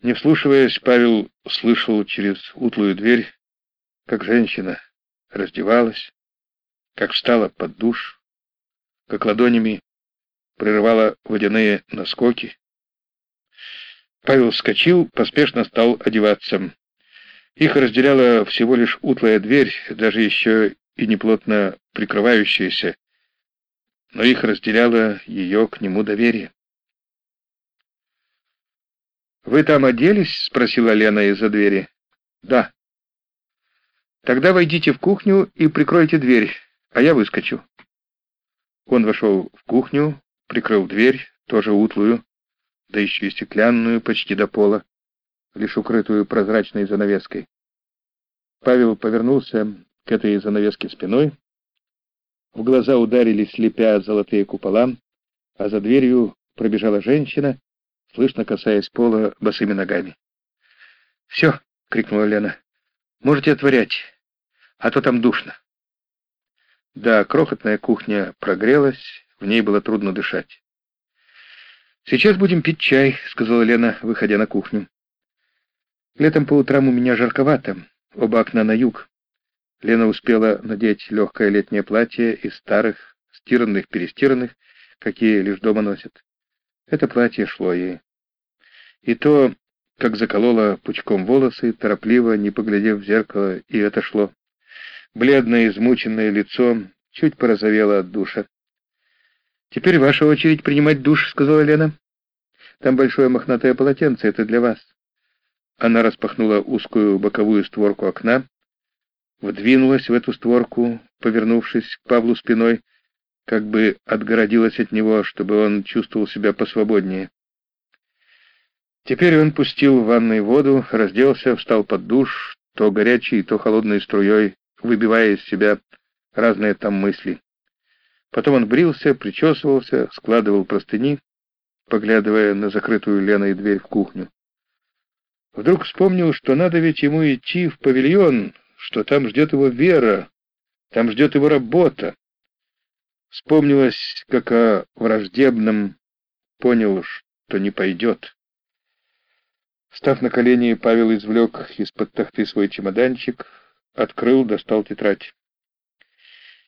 Не вслушиваясь, Павел слышал через утлую дверь, как женщина раздевалась, как встала под душ, как ладонями прерывала водяные наскоки. Павел вскочил, поспешно стал одеваться. Их разделяла всего лишь утлая дверь, даже еще и неплотно прикрывающаяся, но их разделяло ее к нему доверие. «Вы там оделись?» — спросила Лена из-за двери. «Да». «Тогда войдите в кухню и прикройте дверь, а я выскочу». Он вошел в кухню, прикрыл дверь, тоже утлую, да еще и стеклянную, почти до пола, лишь укрытую прозрачной занавеской. Павел повернулся к этой занавеске спиной, в глаза ударили, слепя золотые купола, а за дверью пробежала женщина слышно касаясь пола босыми ногами. «Все!» — крикнула Лена. «Можете отворять, а то там душно». Да, крохотная кухня прогрелась, в ней было трудно дышать. «Сейчас будем пить чай», — сказала Лена, выходя на кухню. «Летом по утрам у меня жарковато, оба окна на юг». Лена успела надеть легкое летнее платье из старых, стиранных-перестиранных, какие лишь дома носят. Это платье шло ей. И то, как заколола пучком волосы, торопливо, не поглядев в зеркало, и это шло. Бледное, измученное лицо чуть порозовело от душа. «Теперь ваша очередь принимать душ», — сказала Лена. «Там большое мохнатое полотенце, это для вас». Она распахнула узкую боковую створку окна, вдвинулась в эту створку, повернувшись к Павлу спиной, как бы отгородилась от него, чтобы он чувствовал себя посвободнее. Теперь он пустил в ванной воду, разделся, встал под душ, то горячей, то холодной струей, выбивая из себя разные там мысли. Потом он брился, причесывался, складывал простыни, поглядывая на закрытую Леной дверь в кухню. Вдруг вспомнил, что надо ведь ему идти в павильон, что там ждет его Вера, там ждет его работа. Вспомнилось, как о враждебном, понял, что не пойдет. Став на колени, Павел извлек из-под тахты свой чемоданчик, открыл, достал тетрадь.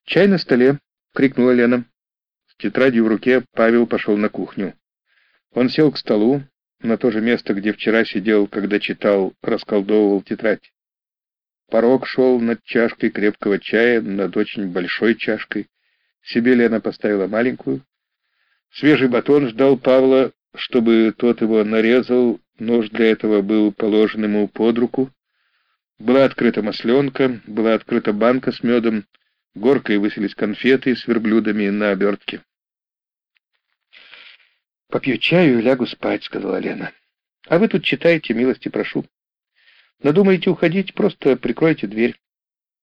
«Чай на столе!» — крикнула Лена. С тетрадью в руке Павел пошел на кухню. Он сел к столу, на то же место, где вчера сидел, когда читал, расколдовывал тетрадь. Порог шел над чашкой крепкого чая, над очень большой чашкой. Себе Лена поставила маленькую. Свежий батон ждал Павла, чтобы тот его нарезал Нож для этого был положен ему под руку. Была открыта масленка, была открыта банка с медом, горкой высились конфеты с верблюдами на обертке. «Попью чаю и лягу спать», — сказала Лена. «А вы тут читайте, милости прошу. Надумаете уходить, просто прикройте дверь».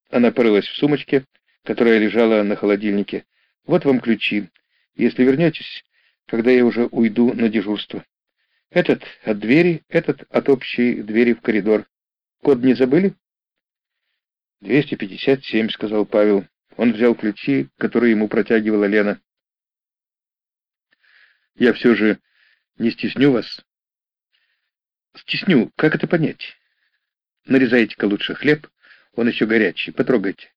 Она порылась в сумочке, которая лежала на холодильнике. «Вот вам ключи, если вернетесь, когда я уже уйду на дежурство». Этот от двери, этот от общей двери в коридор. Код не забыли? «Двести пятьдесят семь», — сказал Павел. Он взял ключи, которые ему протягивала Лена. «Я все же не стесню вас?» «Стесню. Как это понять?» «Нарезайте-ка лучше хлеб. Он еще горячий. Потрогайте».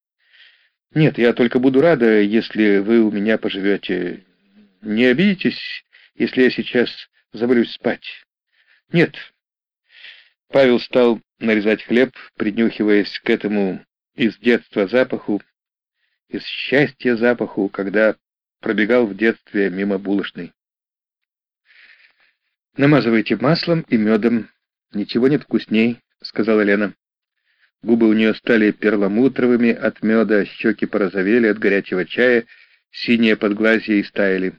«Нет, я только буду рада, если вы у меня поживете. Не обидитесь, если я сейчас забылюсь спать. Нет. Павел стал нарезать хлеб, принюхиваясь к этому из детства запаху, из счастья запаху, когда пробегал в детстве мимо булочной. «Намазывайте маслом и медом. Ничего нет вкусней», — сказала Лена. Губы у нее стали перламутровыми от меда, щеки порозовели от горячего чая, синие подглазья истаяли.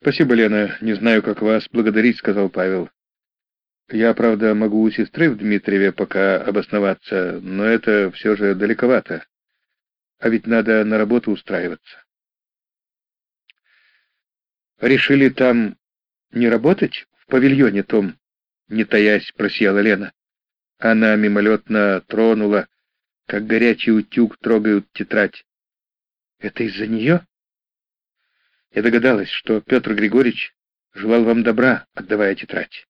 «Спасибо, Лена. Не знаю, как вас благодарить», — сказал Павел. «Я, правда, могу у сестры в Дмитриеве пока обосноваться, но это все же далековато. А ведь надо на работу устраиваться». «Решили там не работать? В павильоне том?» Не таясь, просияла Лена. Она мимолетно тронула, как горячий утюг трогают тетрадь. «Это из-за нее?» Я догадалась, что Петр Григорьевич желал вам добра, отдавая тетрадь.